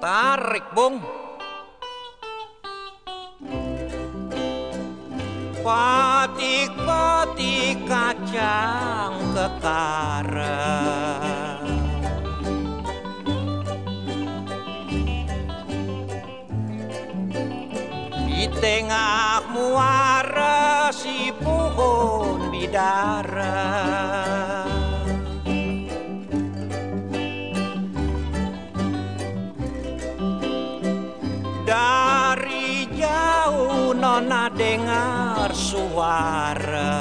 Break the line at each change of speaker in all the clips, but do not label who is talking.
Tarik, Bung. Patik-patik kacang kekara Di tengah muara si pohon bidara nona dengar suara?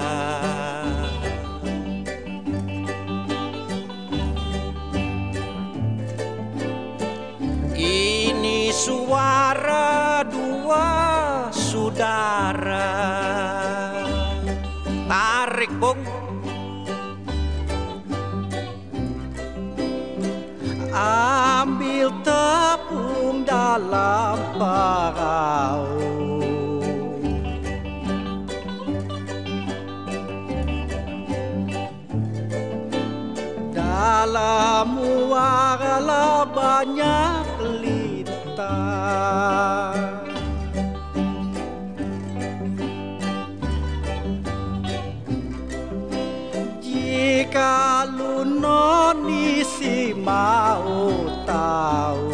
Ini suara dua saudara. Tarik bung. Ambil tepung dalam parau Dalam muara banyak lintang Jika lu noni si mau tahu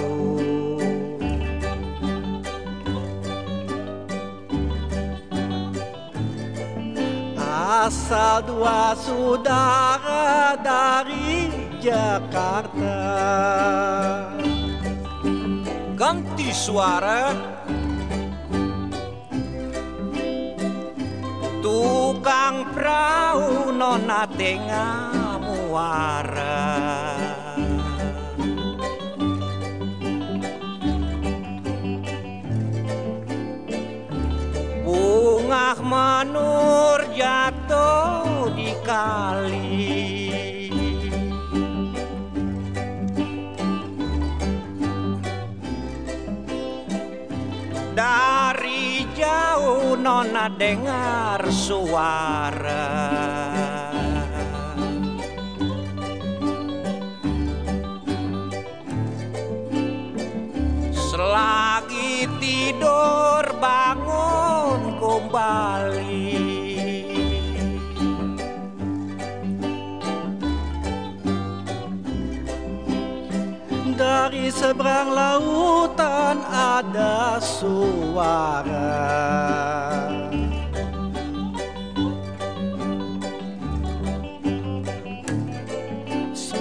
Asal dua saudara dari Jakarta. Ganti suara. Tukang perahu nona tengah muara. Bunga manur jatuh di kali nona dengar suara. Selagi tidur bangun kembali. Dari seberang lautan ada suara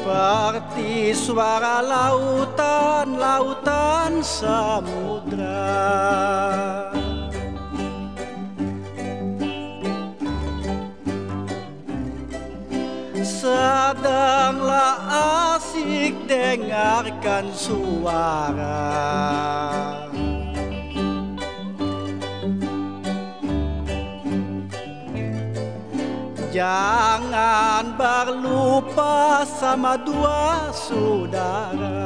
Seperti suara lautan, lautan samudra. Sedanglah asik dengarkan suara Jangan berlupa sama dua saudara